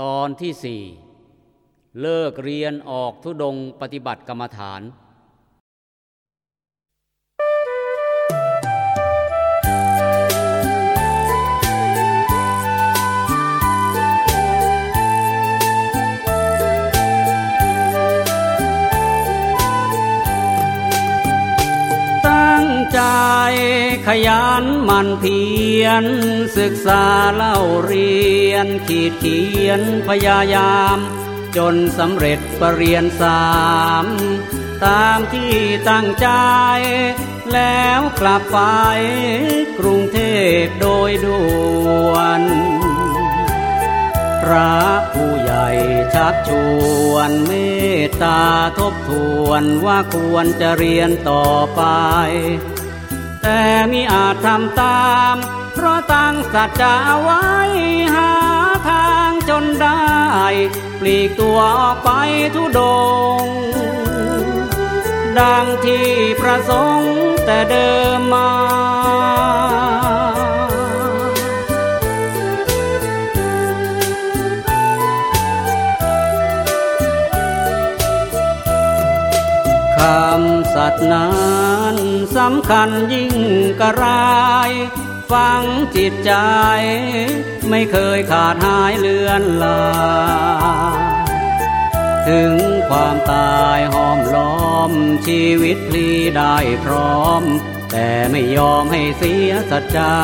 ตอนที่สี่เลิกเรียนออกทุดงปฏิบัติกรรมฐาน ขยันมันเพียรศึกษาเล่าเรียน ขีดเขียนพยายาม จนสำเร็จปรริญญาสามตามที่ตั้งใจ แล้วกลับไปกรุงเทพโดยด่วน พระผู้ใหญ่ชักชวนเมตตาทบทวนว่าควรจะเรียนต่อไป แต่มิอาจทำตาม เพราะตั้งสัจจะไว้หาทางจนได้ ปลีกตัวออกไปทุดง ดังที่ประสงค์แต่เดิมมา คำสัตย์นั้นสำคัญยิ่งกระไรฟังจิตใจ ไม่เคยขาดหายเลือนลา ถึงความตายหอมล้อมชีวิตพลีได้พร้อม แต่ไม่ยอมให้เสียสัจจา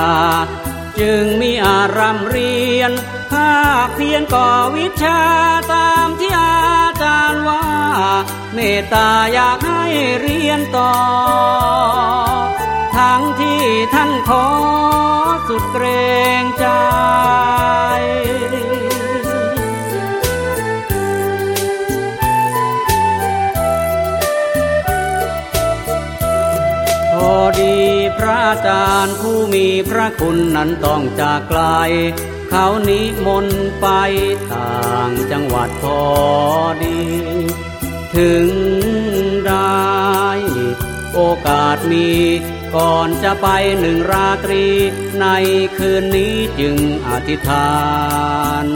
จึงมีอารามเรียนภาคเพียนก่อวิชาตามที่ ตตาอยากให้เรียนต่อ ทั้งที่ท่านขอสุดเกรงใจพอดีพระอาจารย์ผู้มีพระคุณนั้นต้องจากไกลเขานิมนต์ไปต่างจังหวัดพอดี ถึงได้ โอกาสมีก่อนจะไปหนึ่งราตรี ในคืนนี้จึงอธิษฐาน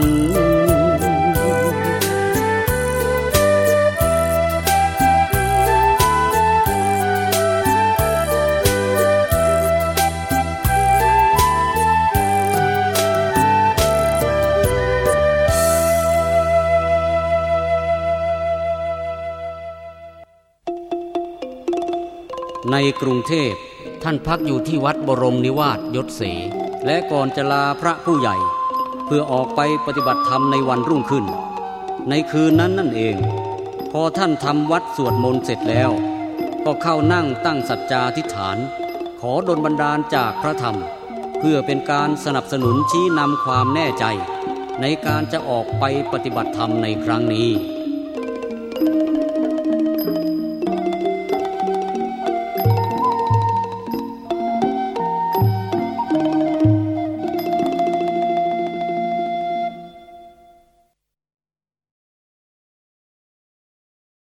ในกรุงเทพท่านพักอยู่ที่วัดบรมนิวาสยศเส และก่อนจะลาพระผู้ใหญ่ เพื่อออกไปปฏิบัติธรรมในวันรุ่งขึ้น ในคืนนั้นนั่นเอง พอท่านทำวัดสวดมนต์เสร็จแล้ว ก็เข้านั่งตั้งสัจจาธิฐาน ขอดลบันดาลจากพระธรรม เพื่อเป็นการสนับสนุนชี้นำความแน่ใจ ในการจะออกไปปฏิบัติธรรมในครั้งนี้